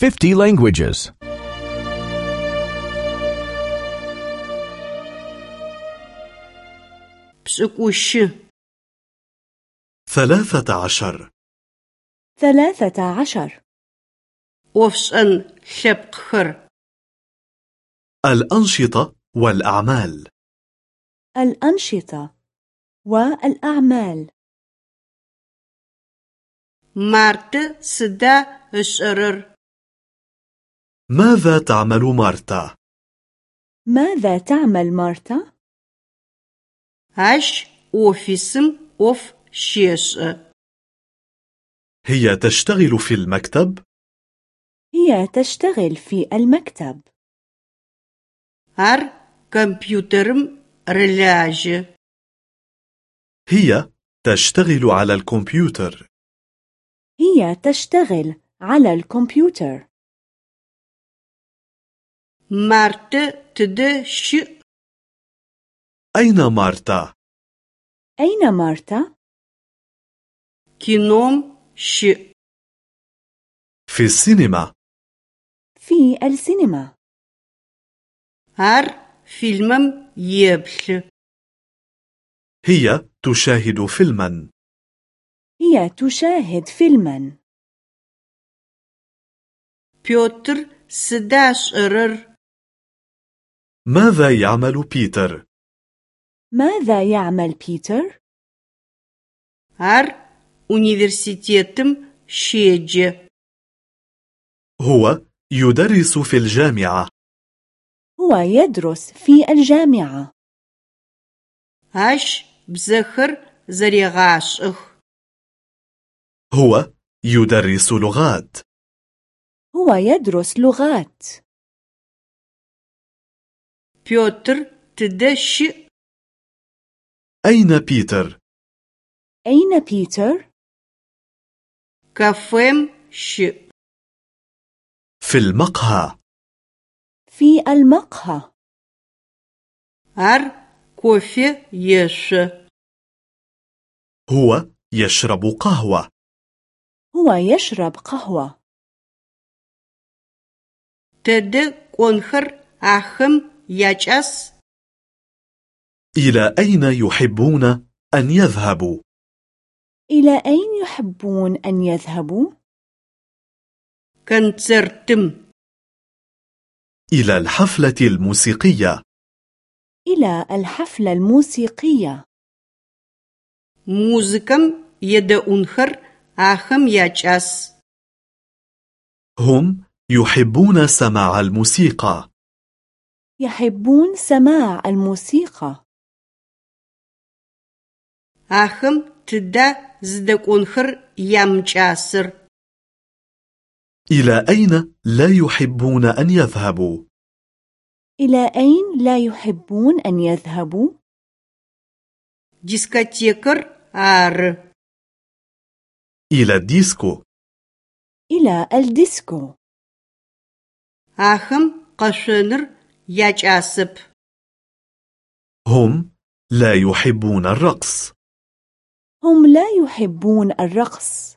50 languages. 'Pş'ık'uşı ثلاثة عشر. ثلاثة عشر. 'ofş'en lhepkhır. الأنشطة والأعمال. الأنشطة والأعمال. Martı sıda ış'ırır ماذا تعمل مارتا؟ ماذا تعمل مارتا؟ Aş ofisım of şeş'ı هي تشتغل في المكتب؟ هي تشتغل في المكتب Ar kompüterım rılajı هي تشتغل على الكمبيوتر هي تشتغل على الكمبيوتر Martı tıdı şı أين مارتا؟ أين مارتا؟ kinom şı في السينما في السينما Ar filmim yeplü هي تشاهد فيلما هي تشاهد فيلما Piotr sıda ış'ırır ماذا يعمل بيتر؟ ماذا يعمل بيتر؟ Ar üniversitetim şeçi هو يدرس في الجامعة. هو يدرس في الجامعة. Aş bzexır zerêğaş'ıx هو يدرس لغات. هو يدرس لغات. Tıde şı أين بيتر؟ أين بيتر؟ kafem şı في المقهى في المقهى Ar kofe yeşi هو يشرب قهوة هو يشرب قهوة Tıdı konxır axım yaç'as إلى أين يحبون أن يذهبوا؟ إلى أين يحبون أن يذهبوا؟ konsertim إلى الحفلة الموسيقية. إلى الحفلة الموسيقية. muzikam yede'unxır axım yaç'as هم يحبون سماع الموسيقى. يحبون سماع الموسيقى. Axım tıda zde'unxır yamç'asır إلى أين لا يحبون أن يذهبوا؟ إلى أين لا يحبون أن يذهبوا؟ diskotekır arı إلى الديسكو إلى الديسكو axım khaşenır yaç'asıp هم لا يحبون الرقص. هم لا يحبون الرقص.